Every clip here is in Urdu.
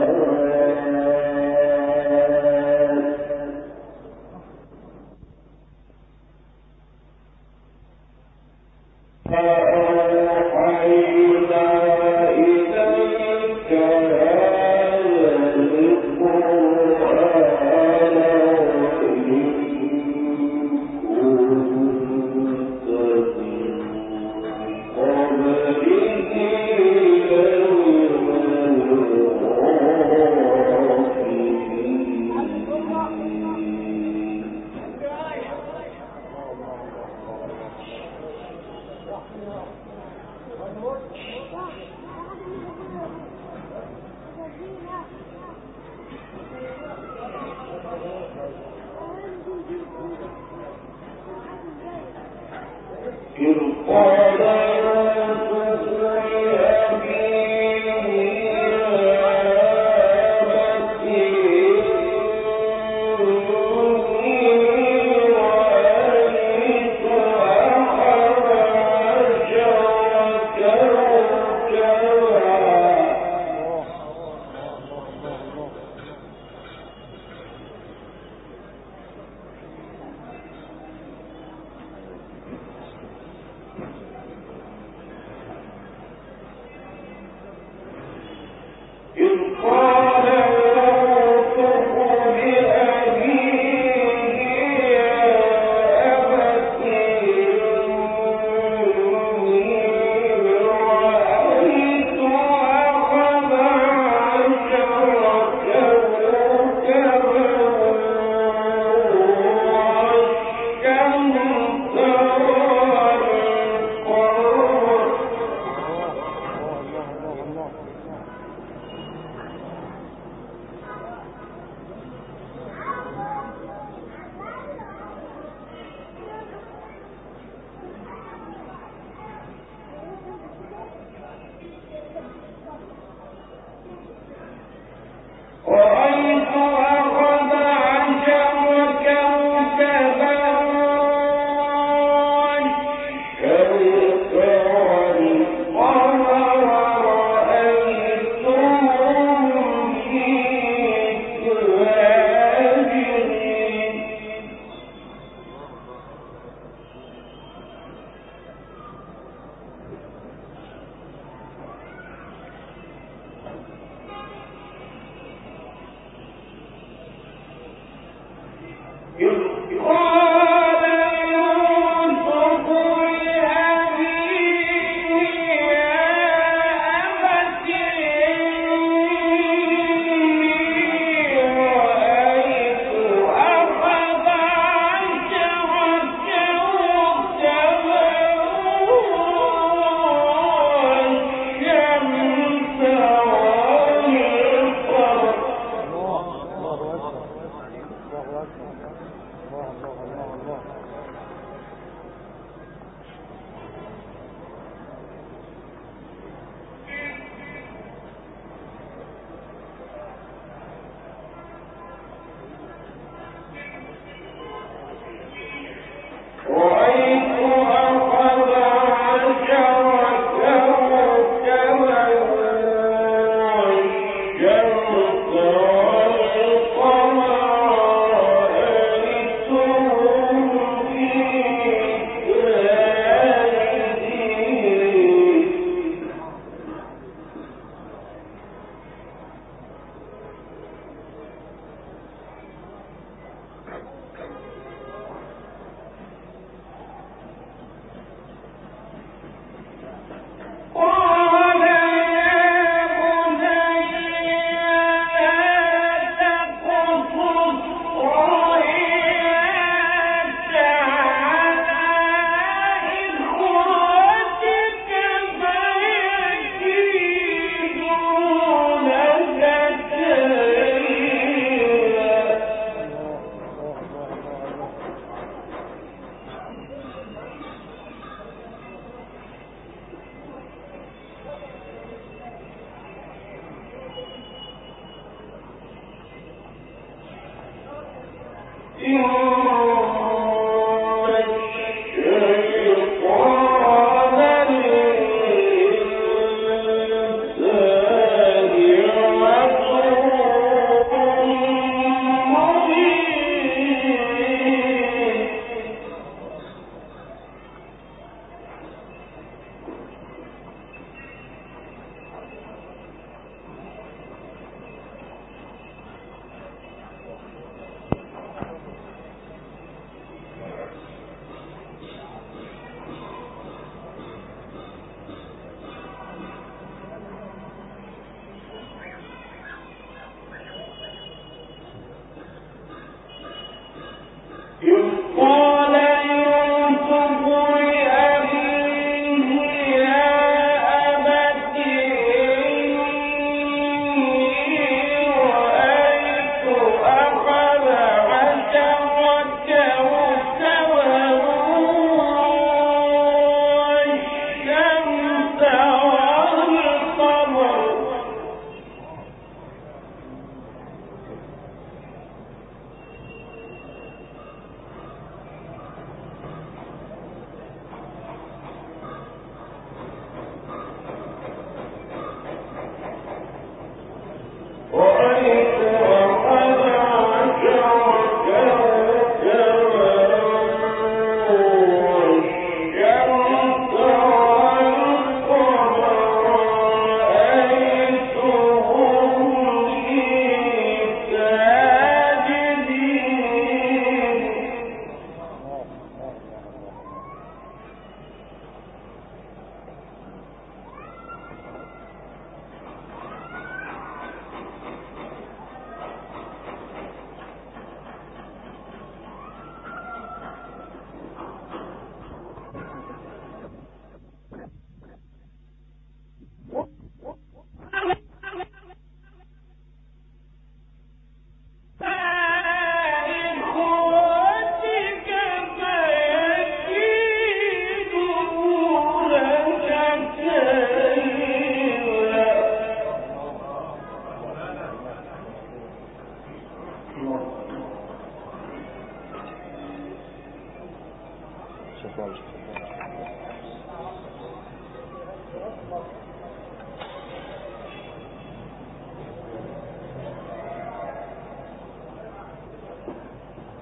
ہے۔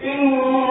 ہوں